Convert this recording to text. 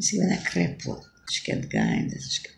Em cima da crépula, acho que é de ganho, que é